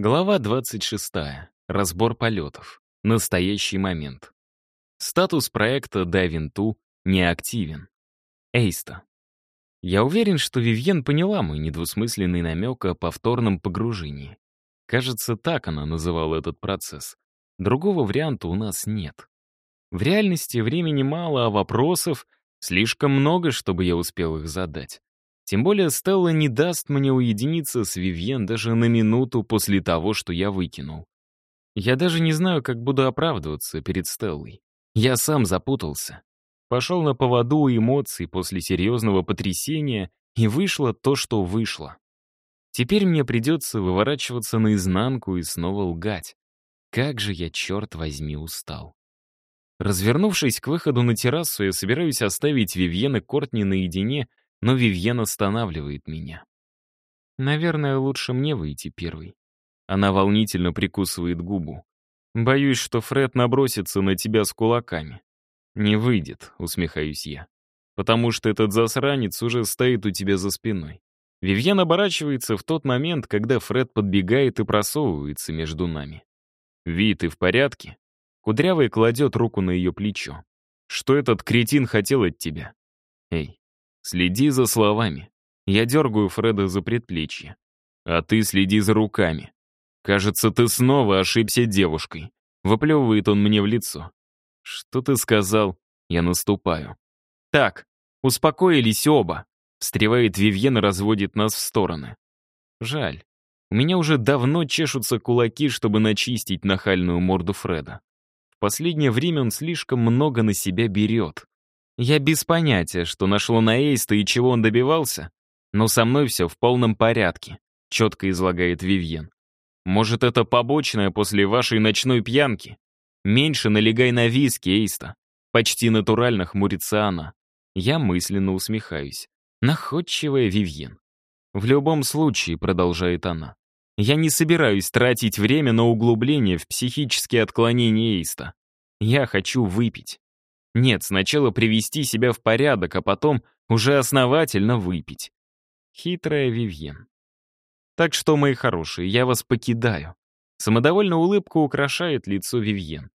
Глава 26. Разбор полетов. Настоящий момент. Статус проекта Diving 2 неактивен. Эйста. Я уверен, что Вивьен поняла мой недвусмысленный намек о повторном погружении. Кажется, так она называла этот процесс. Другого варианта у нас нет. В реальности времени мало, а вопросов слишком много, чтобы я успел их задать. Тем более Стелла не даст мне уединиться с Вивьен даже на минуту после того, что я выкинул. Я даже не знаю, как буду оправдываться перед Стеллой. Я сам запутался. Пошел на поводу эмоций после серьезного потрясения, и вышло то, что вышло. Теперь мне придется выворачиваться наизнанку и снова лгать. Как же я, черт возьми, устал. Развернувшись к выходу на террасу, я собираюсь оставить Вивьен и Кортни наедине, но Вивьен останавливает меня. Наверное, лучше мне выйти первой. Она волнительно прикусывает губу. Боюсь, что Фред набросится на тебя с кулаками. Не выйдет, усмехаюсь я. Потому что этот засранец уже стоит у тебя за спиной. Вивьен оборачивается в тот момент, когда Фред подбегает и просовывается между нами. «Ви, ты в порядке?» Кудрявый кладет руку на ее плечо. «Что этот кретин хотел от тебя?» «Эй, Следи за словами. Я дергаю Фреда за предплечье. А ты следи за руками. Кажется, ты снова ошибся девушкой. Выплевывает он мне в лицо. Что ты сказал? Я наступаю. Так, успокоились оба. Встревает Вивьен и разводит нас в стороны. Жаль. У меня уже давно чешутся кулаки, чтобы начистить нахальную морду Фреда. В последнее время он слишком много на себя берет. Я без понятия, что нашло на Эйста и чего он добивался, но со мной все в полном порядке, четко излагает Вивьен. Может, это побочное после вашей ночной пьянки? Меньше налегай на виски, Эйста. Почти натурально хмурится она. Я мысленно усмехаюсь. Находчивая Вивьен. В любом случае, продолжает она, я не собираюсь тратить время на углубление в психические отклонения Эйста. Я хочу выпить. Нет, сначала привести себя в порядок, а потом уже основательно выпить. Хитрая Вивьен. Так что, мои хорошие, я вас покидаю. Самодовольная улыбка украшает лицо Вивьен.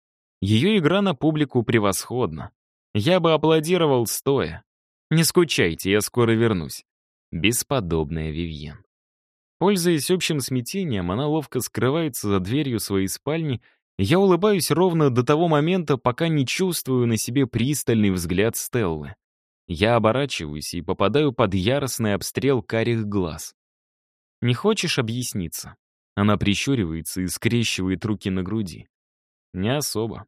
Ее игра на публику превосходна. Я бы аплодировал стоя. Не скучайте, я скоро вернусь. Бесподобная Вивьен. Пользуясь общим смятением, она ловко скрывается за дверью своей спальни я улыбаюсь ровно до того момента, пока не чувствую на себе пристальный взгляд Стеллы. Я оборачиваюсь и попадаю под яростный обстрел карих глаз. «Не хочешь объясниться?» Она прищуривается и скрещивает руки на груди. «Не особо».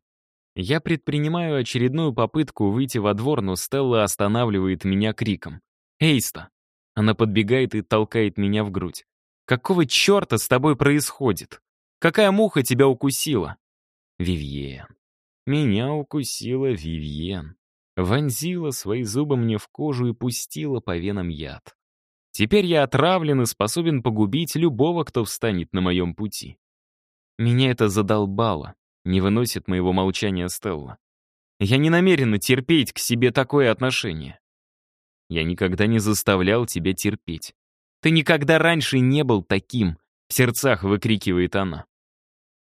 Я предпринимаю очередную попытку выйти во двор, но Стелла останавливает меня криком. «Эйста!» Она подбегает и толкает меня в грудь. «Какого черта с тобой происходит? Какая муха тебя укусила?» Вивьен. Меня укусила Вивьен. Вонзила свои зубы мне в кожу и пустила по венам яд. Теперь я отравлен и способен погубить любого, кто встанет на моем пути. Меня это задолбало, не выносит моего молчания Стелла. Я не намерена терпеть к себе такое отношение. Я никогда не заставлял тебя терпеть. Ты никогда раньше не был таким, в сердцах выкрикивает она.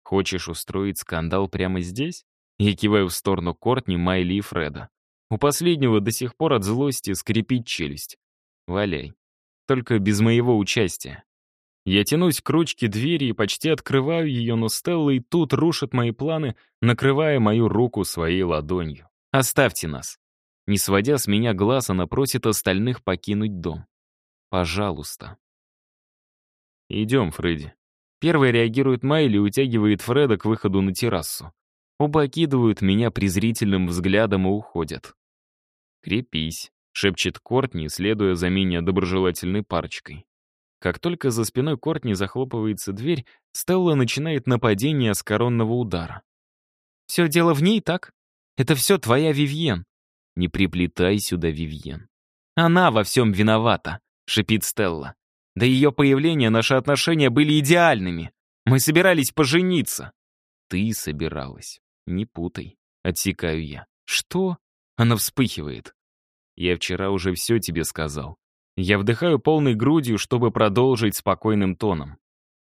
Хочешь устроить скандал прямо здесь? Я киваю в сторону Кортни, Майли и Фреда. У последнего до сих пор от злости скрипит челюсть. Валяй. Только без моего участия. Я тянусь к ручке двери и почти открываю ее, но Стелла и тут рушит мои планы, накрывая мою руку своей ладонью. «Оставьте нас». Не сводя с меня глаз, она просит остальных покинуть дом. «Пожалуйста». «Идем, Фредди». Первый реагирует Майли и утягивает Фреда к выходу на террасу. Оба окидывают меня презрительным взглядом и уходят. «Крепись», — шепчет Кортни, следуя за меня доброжелательной парочкой. Как только за спиной Кортни захлопывается дверь, Стелла начинает нападение с коронного удара. «Все дело в ней, так? Это все твоя Вивьен». «Не приплетай сюда, Вивьен». «Она во всем виновата», — шипит Стелла. До ее появления наши отношения были идеальными. Мы собирались пожениться. Ты собиралась. Не путай. Отсекаю я. Что? Она вспыхивает. Я вчера уже все тебе сказал. Я вдыхаю полной грудью, чтобы продолжить спокойным тоном.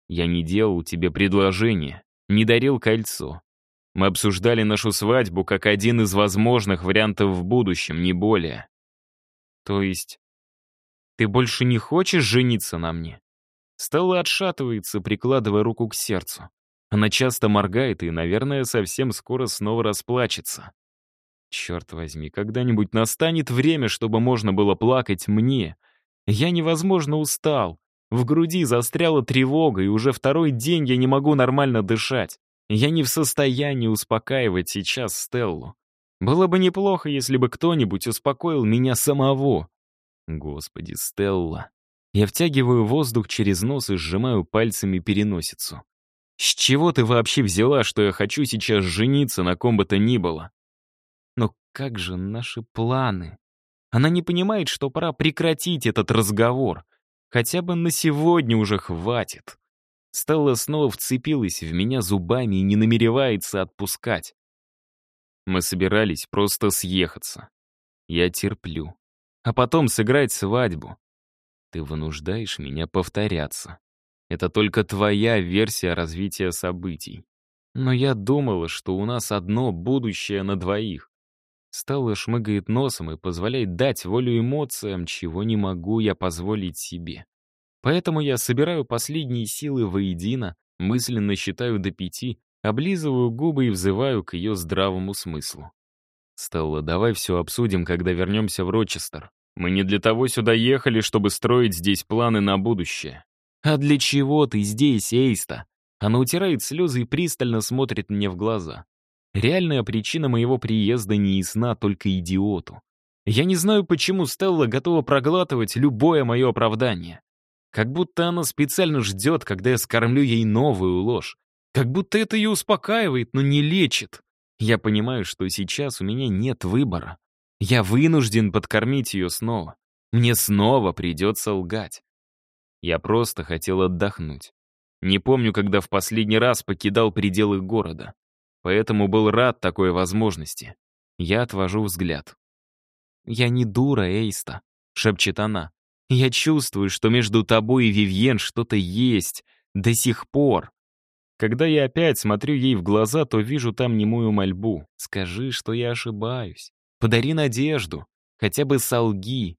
Я не делал тебе предложение, не дарил кольцо. Мы обсуждали нашу свадьбу как один из возможных вариантов в будущем, не более. То есть ты больше не хочешь жениться на мне? Стелла отшатывается, прикладывая руку к сердцу. Она часто моргает и, наверное, совсем скоро снова расплачется. Черт возьми, когда-нибудь настанет время, чтобы можно было плакать мне. Я невозможно устал. В груди застряла тревога, и уже второй день я не могу нормально дышать. Я не в состоянии успокаивать сейчас Стеллу. Было бы неплохо, если бы кто-нибудь успокоил меня самого. Господи, Стелла. Я втягиваю воздух через нос и сжимаю пальцами переносицу. С чего ты вообще взяла, что я хочу сейчас жениться на ком бы то ни было? Но как же наши планы? Она не понимает, что пора прекратить этот разговор. Хотя бы на сегодня уже хватит. Стелла снова вцепилась в меня зубами и не намеревается отпускать. Мы собирались просто съехаться. Я терплю. А потом сыграть свадьбу. Ты вынуждаешь меня повторяться. Это только твоя версия развития событий. Но я думала, что у нас одно будущее на двоих. Стелла шмыгает носом и позволяет дать волю эмоциям, чего не могу я позволить себе. Поэтому я собираю последние силы воедино, мысленно считаю до пяти, облизываю губы и взываю к ее здравому смыслу. «Стелла, давай все обсудим, когда вернемся в Рочестер. Мы не для того сюда ехали, чтобы строить здесь планы на будущее». «А для чего ты здесь, Эйста?» Она утирает слезы и пристально смотрит мне в глаза. Реальная причина моего приезда не ясна только идиоту. Я не знаю, почему Стелла готова проглатывать любое мое оправдание. Как будто она специально ждет, когда я скормлю ей новую ложь. Как будто это ее успокаивает, но не лечит. Я понимаю, что сейчас у меня нет выбора. Я вынужден подкормить ее снова. Мне снова придется лгать. Я просто хотел отдохнуть. Не помню, когда в последний раз покидал пределы города поэтому был рад такой возможности. Я отвожу взгляд. «Я не дура, Эйста», — шепчет она. «Я чувствую, что между тобой и Вивьен что-то есть. До сих пор». Когда я опять смотрю ей в глаза, то вижу там немую мольбу. «Скажи, что я ошибаюсь. Подари надежду. Хотя бы солги».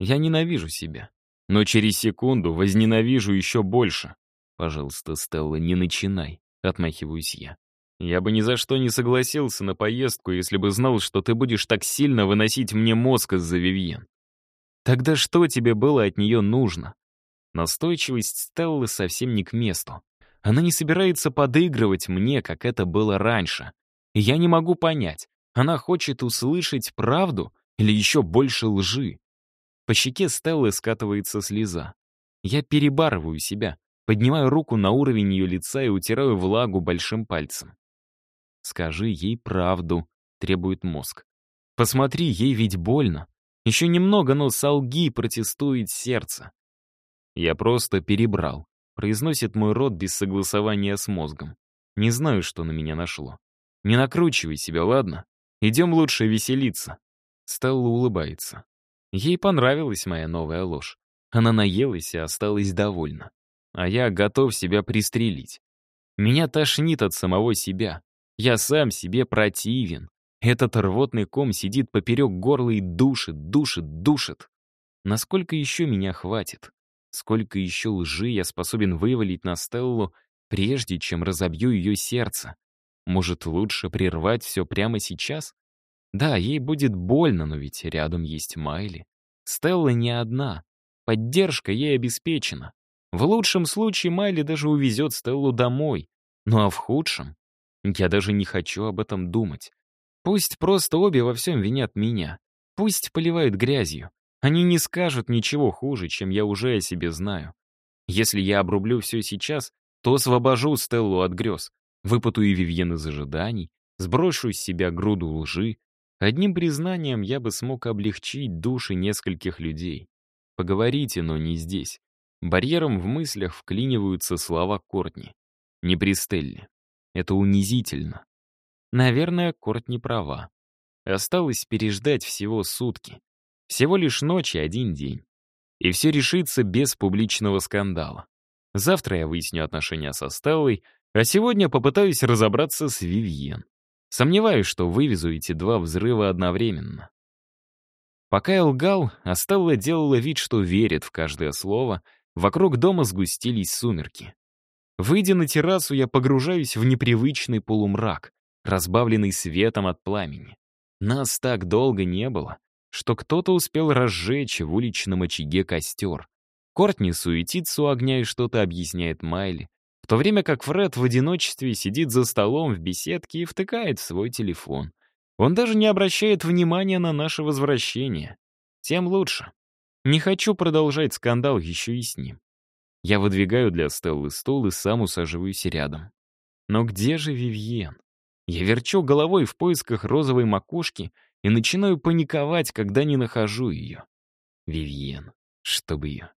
Я ненавижу себя. Но через секунду возненавижу еще больше. «Пожалуйста, Стелла, не начинай», — отмахиваюсь я. Я бы ни за что не согласился на поездку, если бы знал, что ты будешь так сильно выносить мне мозг из-за Вивьен. Тогда что тебе было от нее нужно? Настойчивость Стеллы совсем не к месту. Она не собирается подыгрывать мне, как это было раньше. Я не могу понять, она хочет услышать правду или еще больше лжи. По щеке Стеллы скатывается слеза. Я перебарываю себя, поднимаю руку на уровень ее лица и утираю влагу большим пальцем. Скажи ей правду, требует мозг. Посмотри, ей ведь больно. Еще немного, но солги, протестует сердце. Я просто перебрал. Произносит мой рот без согласования с мозгом. Не знаю, что на меня нашло. Не накручивай себя, ладно? Идем лучше веселиться. Стелла улыбается. Ей понравилась моя новая ложь. Она наелась и осталась довольна. А я готов себя пристрелить. Меня тошнит от самого себя. Я сам себе противен. Этот рвотный ком сидит поперек горла и душит, душит, душит. Насколько еще меня хватит? Сколько еще лжи я способен вывалить на Стеллу, прежде чем разобью ее сердце? Может, лучше прервать все прямо сейчас? Да, ей будет больно, но ведь рядом есть Майли. Стелла не одна. Поддержка ей обеспечена. В лучшем случае Майли даже увезет Стеллу домой. Ну а в худшем я даже не хочу об этом думать. Пусть просто обе во всем винят меня. Пусть поливают грязью. Они не скажут ничего хуже, чем я уже о себе знаю. Если я обрублю все сейчас, то освобожу Стеллу от грез, выпутаю Вивьен из ожиданий, сброшу с себя груду лжи. Одним признанием я бы смог облегчить души нескольких людей. Поговорите, но не здесь. Барьером в мыслях вклиниваются слова Кортни. Не при Стелле. Это унизительно. Наверное, Корт не права. Осталось переждать всего сутки. Всего лишь ночь и один день. И все решится без публичного скандала. Завтра я выясню отношения со Стеллой, а сегодня попытаюсь разобраться с Вивьен. Сомневаюсь, что вывезу эти два взрыва одновременно. Пока я лгал, а Стелла делала вид, что верит в каждое слово, вокруг дома сгустились сумерки. Выйдя на террасу, я погружаюсь в непривычный полумрак, разбавленный светом от пламени. Нас так долго не было, что кто-то успел разжечь в уличном очаге костер. Кортни суетится у огня и что-то объясняет Майли, в то время как Фред в одиночестве сидит за столом в беседке и втыкает в свой телефон. Он даже не обращает внимания на наше возвращение. Тем лучше. Не хочу продолжать скандал еще и с ним. Я выдвигаю для Стеллы стул и сам усаживаюсь рядом. Но где же Вивьен? Я верчу головой в поисках розовой макушки и начинаю паниковать, когда не нахожу ее. Вивьен, чтобы ее.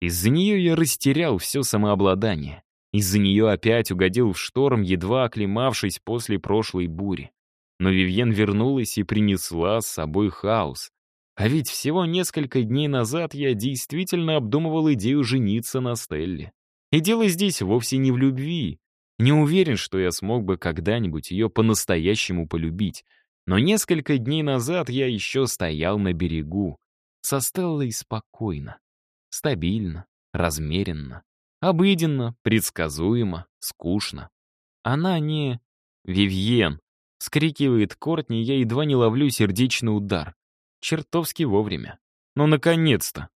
Из-за нее я растерял все самообладание. Из-за нее опять угодил в шторм, едва оклемавшись после прошлой бури. Но Вивьен вернулась и принесла с собой хаос. А ведь всего несколько дней назад я действительно обдумывал идею жениться на Стелле. И дело здесь вовсе не в любви. Не уверен, что я смог бы когда-нибудь ее по-настоящему полюбить. Но несколько дней назад я еще стоял на берегу. Со Стеллой спокойно, стабильно, размеренно. Обыденно, предсказуемо, скучно. Она не... Вивьен. Скрикивает Кортни, я едва не ловлю сердечный удар. Чертовски вовремя. Но наконец-то.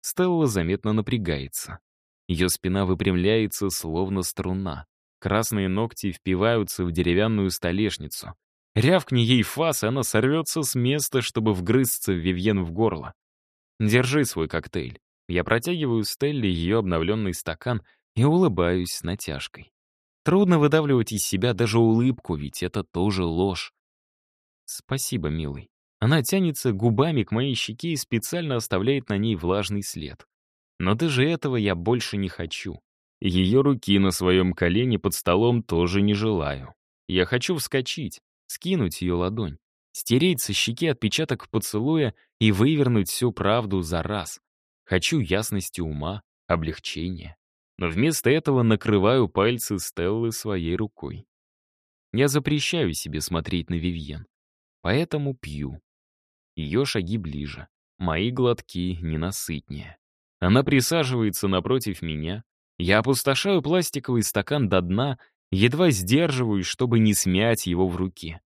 Стелла заметно напрягается. Ее спина выпрямляется, словно струна. Красные ногти впиваются в деревянную столешницу. Рявкни ей фас, и она сорвется с места, чтобы вгрызться Вивьен в горло. Держи свой коктейль. Я протягиваю Стелле ее обновленный стакан и улыбаюсь с натяжкой. Трудно выдавливать из себя даже улыбку, ведь это тоже ложь. Спасибо, милый. Она тянется губами к моей щеке и специально оставляет на ней влажный след. Но даже этого я больше не хочу. Ее руки на своем колене под столом тоже не желаю. Я хочу вскочить, скинуть ее ладонь, стереть со щеки отпечаток поцелуя и вывернуть всю правду за раз. Хочу ясности ума, облегчения. Но вместо этого накрываю пальцы Стеллы своей рукой. Я запрещаю себе смотреть на Вивьен. Поэтому пью. Ее шаги ближе. Мои глотки ненасытнее. Она присаживается напротив меня. Я опустошаю пластиковый стакан до дна, едва сдерживаюсь, чтобы не смять его в руке.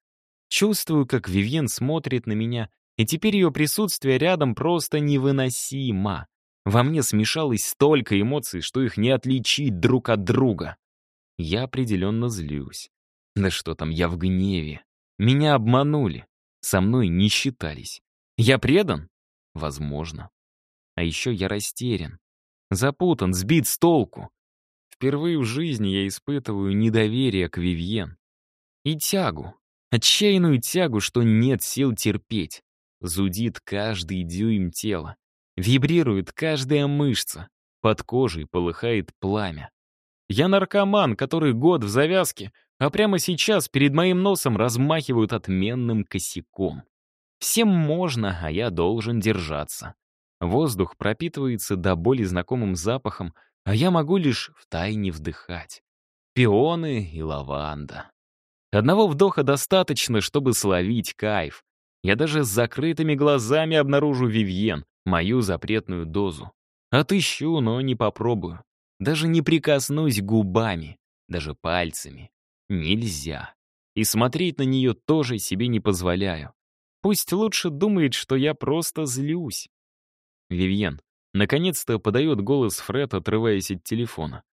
Чувствую, как Вивьен смотрит на меня, и теперь ее присутствие рядом просто невыносимо. Во мне смешалось столько эмоций, что их не отличить друг от друга. Я определенно злюсь. Да что там, я в гневе. Меня обманули. Со мной не считались. Я предан? Возможно. А еще я растерян. Запутан, сбит с толку. Впервые в жизни я испытываю недоверие к Вивьен. И тягу. Отчаянную тягу, что нет сил терпеть. Зудит каждый дюйм тела. Вибрирует каждая мышца. Под кожей полыхает пламя. Я наркоман, который год в завязке, а прямо сейчас перед моим носом размахивают отменным косяком. Всем можно, а я должен держаться. Воздух пропитывается до боли знакомым запахом, а я могу лишь втайне вдыхать. Пионы и лаванда. Одного вдоха достаточно, чтобы словить кайф. Я даже с закрытыми глазами обнаружу Вивьен, мою запретную дозу. Отыщу, но не попробую. Даже не прикоснусь губами, даже пальцами. Нельзя. И смотреть на нее тоже себе не позволяю. Пусть лучше думает, что я просто злюсь. Вивьен, наконец-то подает голос Фред, отрываясь от телефона.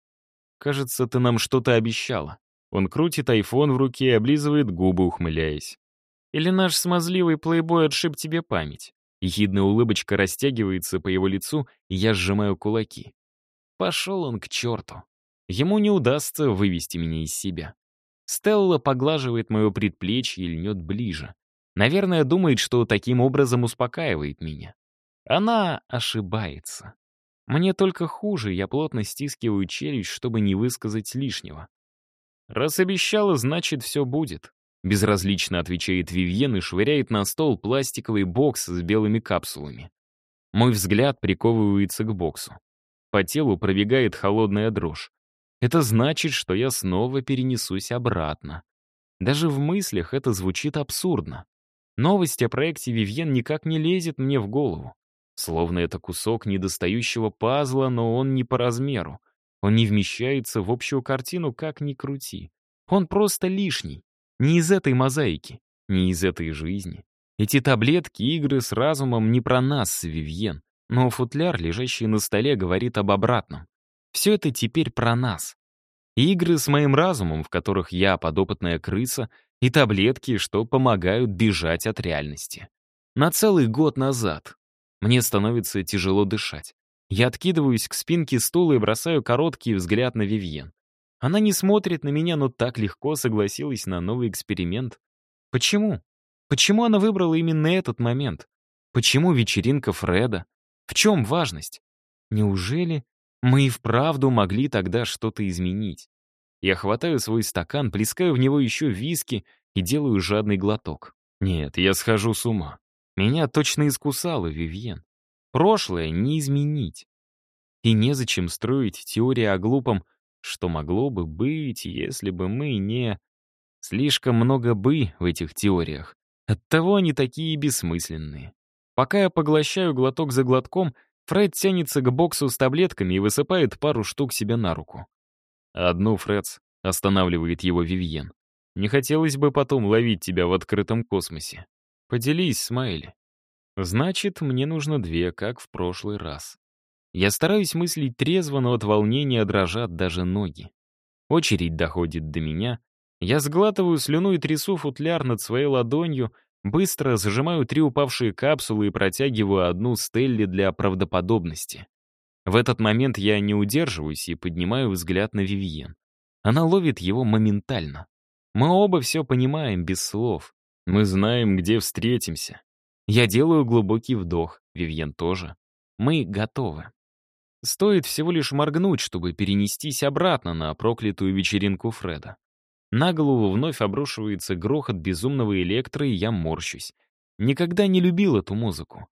«Кажется, ты нам что-то обещала». Он крутит айфон в руке и облизывает губы, ухмыляясь. «Или наш смазливый плейбой отшиб тебе память?» Ехидная улыбочка растягивается по его лицу, и я сжимаю кулаки. Пошел он к черту. Ему не удастся вывести меня из себя. Стелла поглаживает мое предплечье и льнет ближе. Наверное, думает, что таким образом успокаивает меня. Она ошибается. Мне только хуже, я плотно стискиваю челюсть, чтобы не высказать лишнего. Раз обещала, значит, все будет. Безразлично отвечает Вивьен и швыряет на стол пластиковый бокс с белыми капсулами. Мой взгляд приковывается к боксу. По телу пробегает холодная дрожь. Это значит, что я снова перенесусь обратно. Даже в мыслях это звучит абсурдно. Новость о проекте Вивьен никак не лезет мне в голову. Словно это кусок недостающего пазла, но он не по размеру. Он не вмещается в общую картину, как ни крути. Он просто лишний. Не из этой мозаики, не из этой жизни. Эти таблетки, игры с разумом не про нас с Вивьен. Но футляр, лежащий на столе, говорит об обратном. Все это теперь про нас. Игры с моим разумом, в которых я подопытная крыса, и таблетки, что помогают бежать от реальности. На целый год назад. Мне становится тяжело дышать. Я откидываюсь к спинке стула и бросаю короткий взгляд на Вивьен. Она не смотрит на меня, но так легко согласилась на новый эксперимент. Почему? Почему она выбрала именно этот момент? Почему вечеринка Фреда? В чем важность? Неужели мы и вправду могли тогда что-то изменить? Я хватаю свой стакан, плескаю в него еще виски и делаю жадный глоток. Нет, я схожу с ума. Меня точно искусала Вивьен. Прошлое не изменить. И незачем строить теории о глупом, что могло бы быть, если бы мы не... Слишком много «бы» в этих теориях. Оттого они такие бессмысленные. Пока я поглощаю глоток за глотком, Фред тянется к боксу с таблетками и высыпает пару штук себе на руку. «Одну, Фредс», — останавливает его Вивьен. «Не хотелось бы потом ловить тебя в открытом космосе. Поделись, Смайли». «Значит, мне нужно две, как в прошлый раз». Я стараюсь мыслить трезво, но от волнения дрожат даже ноги. Очередь доходит до меня. Я сглатываю слюну и трясу футляр над своей ладонью, быстро зажимаю три упавшие капсулы и протягиваю одну Стелли для правдоподобности. В этот момент я не удерживаюсь и поднимаю взгляд на Вивьен. Она ловит его моментально. Мы оба все понимаем без слов. Мы знаем, где встретимся. Я делаю глубокий вдох, Вивьен тоже. Мы готовы. Стоит всего лишь моргнуть, чтобы перенестись обратно на проклятую вечеринку Фреда. На голову вновь обрушивается грохот безумного электро, и я морщусь. Никогда не любил эту музыку.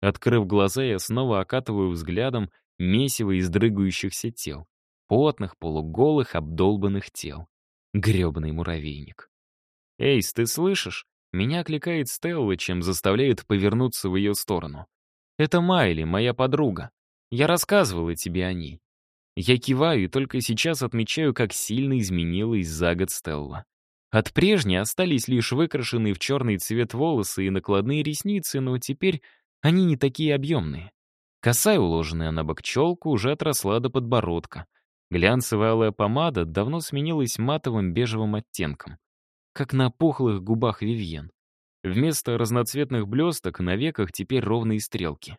Открыв глаза, я снова окатываю взглядом месиво из дрыгающихся тел. Потных, полуголых, обдолбанных тел. Грёбаный муравейник. «Эйс, ты слышишь?» Меня окликает Стелла, чем заставляет повернуться в ее сторону. «Это Майли, моя подруга. Я рассказывала тебе о ней». Я киваю и только сейчас отмечаю, как сильно изменилась за год Стелла. От прежней остались лишь выкрашенные в черный цвет волосы и накладные ресницы, но теперь они не такие объемные. Косая, уложенная на бок челка, уже отросла до подбородка. Глянцевая алая помада давно сменилась матовым бежевым оттенком, как на пухлых губах Вивьен. Вместо разноцветных блесток на веках теперь ровные стрелки,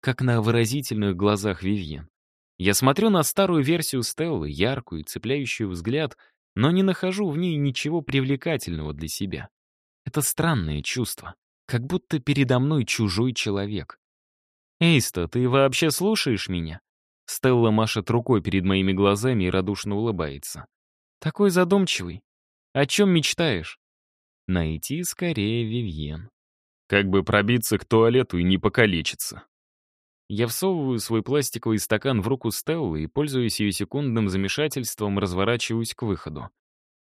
как на выразительных глазах Вивьен. Я смотрю на старую версию Стеллы, яркую, цепляющую взгляд, но не нахожу в ней ничего привлекательного для себя. Это странное чувство, как будто передо мной чужой человек. «Эйста, ты вообще слушаешь меня?» Стелла машет рукой перед моими глазами и радушно улыбается. «Такой задумчивый. О чем мечтаешь?» «Найти скорее Вивьен». «Как бы пробиться к туалету и не покалечиться». Я всовываю свой пластиковый стакан в руку Стеллы и, пользуясь ее секундным замешательством, разворачиваюсь к выходу.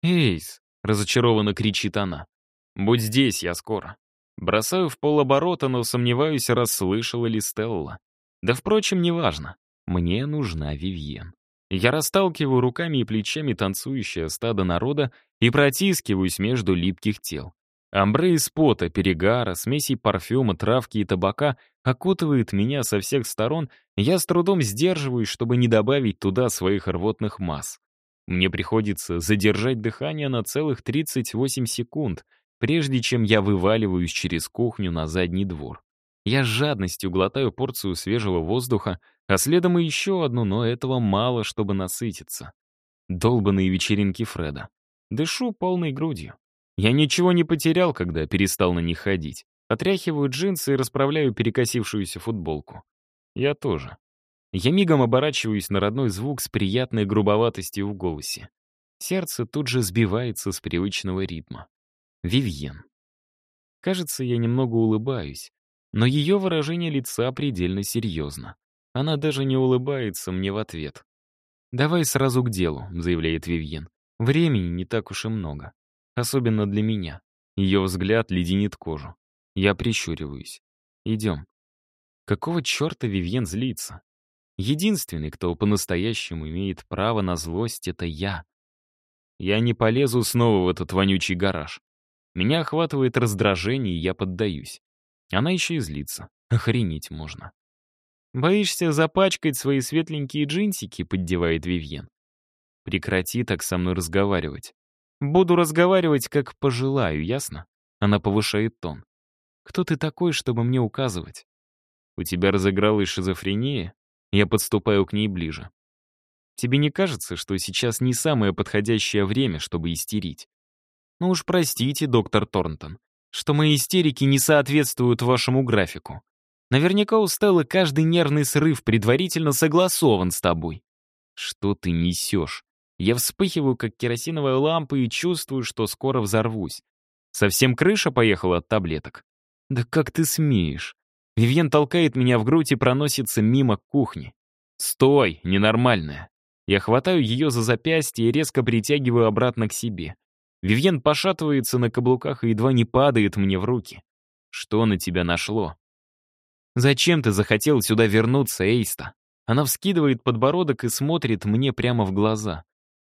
«Эйс!» — разочарованно кричит она. «Будь здесь, я скоро». Бросаю в полоборота, но сомневаюсь, расслышала ли Стелла. Да, впрочем, неважно. Мне нужна Вивьен. Я расталкиваю руками и плечами танцующее стадо народа и протискиваюсь между липких тел. Амбре из пота, перегара, смеси парфюма, травки и табака окутывает меня со всех сторон, я с трудом сдерживаюсь, чтобы не добавить туда своих рвотных масс. Мне приходится задержать дыхание на целых 38 секунд, прежде чем я вываливаюсь через кухню на задний двор. Я с жадностью глотаю порцию свежего воздуха, а следом и еще одну, но этого мало, чтобы насытиться. Долбанные вечеринки Фреда. Дышу полной грудью. Я ничего не потерял, когда перестал на них ходить. Отряхиваю джинсы и расправляю перекосившуюся футболку. Я тоже. Я мигом оборачиваюсь на родной звук с приятной грубоватостью в голосе. Сердце тут же сбивается с привычного ритма. Вивьен. Кажется, я немного улыбаюсь, но ее выражение лица предельно серьезно. Она даже не улыбается мне в ответ. «Давай сразу к делу», — заявляет Вивьен. «Времени не так уж и много. Особенно для меня». Ее взгляд леденит кожу. Я прищуриваюсь. «Идем». Какого черта Вивьен злится? Единственный, кто по-настоящему имеет право на злость, это я. Я не полезу снова в этот вонючий гараж. Меня охватывает раздражение, и я поддаюсь. Она еще и злится. Охренеть можно. «Боишься запачкать свои светленькие джинсики?» — поддевает Вивьен. «Прекрати так со мной разговаривать. Буду разговаривать, как пожелаю, ясно?» Она повышает тон. «Кто ты такой, чтобы мне указывать?» «У тебя разыгралась шизофрения?» Я подступаю к ней ближе. «Тебе не кажется, что сейчас не самое подходящее время, чтобы истерить?» «Ну уж простите, доктор Торнтон, что мои истерики не соответствуют вашему графику. Наверняка у Стеллы каждый нервный срыв предварительно согласован с тобой. Что ты несешь? Я вспыхиваю, как керосиновая лампа, и чувствую, что скоро взорвусь. Совсем крыша поехала от таблеток. Да как ты смеешь? Вивьен толкает меня в грудь и проносится мимо кухни. «Стой, ненормальная!» Я хватаю ее за запястье и резко притягиваю обратно к себе. Вивьен пошатывается на каблуках и едва не падает мне в руки. Что на тебя нашло? Зачем ты захотел сюда вернуться, Эйста? Она вскидывает подбородок и смотрит мне прямо в глаза.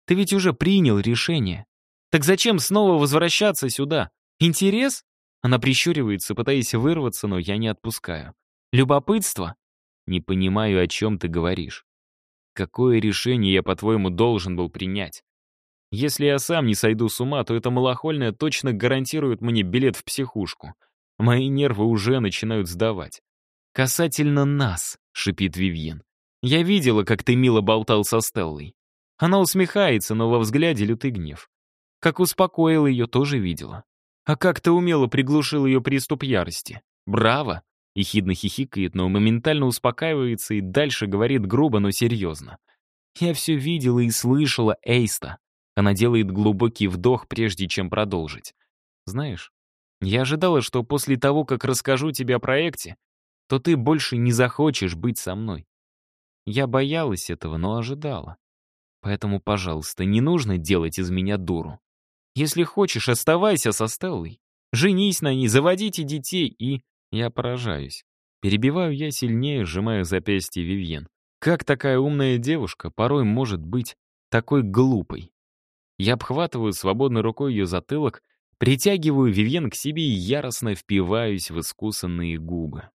Ты ведь уже принял решение. Так зачем снова возвращаться сюда? Интерес? Она прищуривается, пытаясь вырваться, но я не отпускаю. Любопытство? Не понимаю, о чем ты говоришь. Какое решение я, по-твоему, должен был принять? Если я сам не сойду с ума, то эта малохольная точно гарантирует мне билет в психушку. Мои нервы уже начинают сдавать. «Касательно нас», — шипит Вивьен. «Я видела, как ты мило болтал со Стеллой. Она усмехается, но во взгляде лютый гнев. Как успокоил ее, тоже видела. А как ты умело приглушил ее приступ ярости. Браво!» Ехидно хихикает, но моментально успокаивается и дальше говорит грубо, но серьезно. «Я все видела и слышала, Эйста. Она делает глубокий вдох, прежде чем продолжить. «Знаешь, я ожидала, что после того, как расскажу тебе о проекте, то ты больше не захочешь быть со мной. Я боялась этого, но ожидала. Поэтому, пожалуйста, не нужно делать из меня дуру. Если хочешь, оставайся со Стеллой. Женись на ней, заводите детей и... Я поражаюсь. Перебиваю я сильнее, сжимая запястье Вивьен. Как такая умная девушка порой может быть такой глупой? Я обхватываю свободной рукой ее затылок, притягиваю Вивьен к себе и яростно впиваюсь в искусанные губы.